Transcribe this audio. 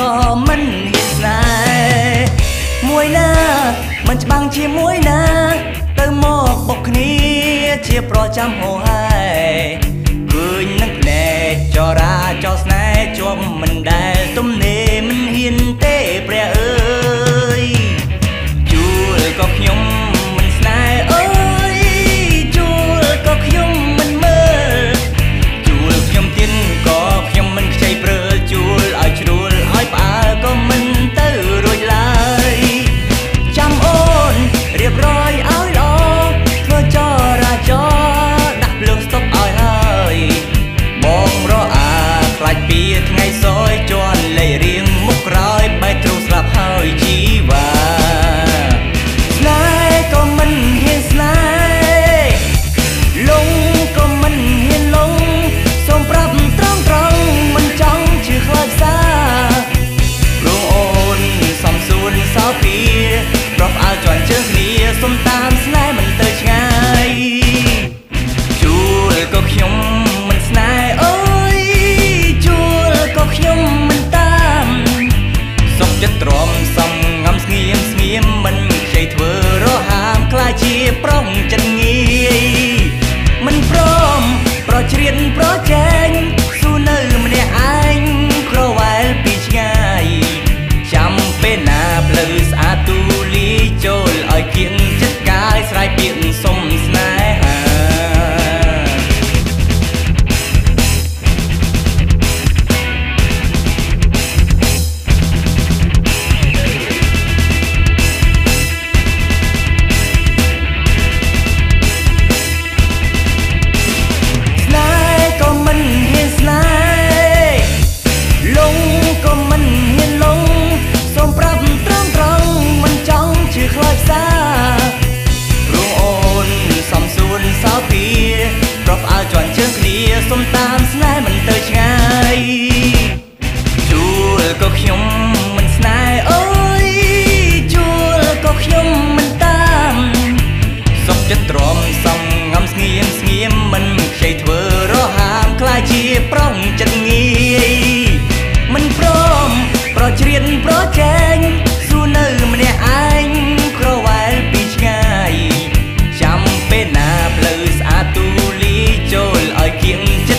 ក៏មិនហ៊ានស្នេហ៍មួយណាមិនច្បាំងជាមួយណា ទៅមកបុកគ្នាជាប្រចាំហោហែឃើញនឹងភ្នែកចរាចរស្នេហ៍ជាប់មិនដែល សុំតាមស្នេហ៍មិនទៅឆ្ងាយជួលក៏ខ្ញុំមិនស្នេហ៍អើយជួលក៏ខ្ញុំមិនតាមសុំចិត្តទ្រាំសំងំស្ងៀមស្ងៀមមិនខ្ចីធ្វើរហាមខ្លាចជាប្រុងចិត្តងា ក៏មិនហ៊ានលងសូមប្រាប់ត្រង់ត្រង់មិនចង់ជឿខ្លោចផ្សារងអូនសំសួនសោពីប្រប់អើជន់ជើងគ្នាសុំតាមស្នេហ៍មិនទៅឆ្ងាយជួលក៏ខ្ញុំមិនស្នេហ៍អើយជួលក៏ខ្ញុំមិនតាមសុំចិត្តទ្រាំសំងំស្ងៀមស្ងៀមមិនខ្ចីធ្វើរហាមខ្លាចជាប្រុងចិត្ត lời kiên trì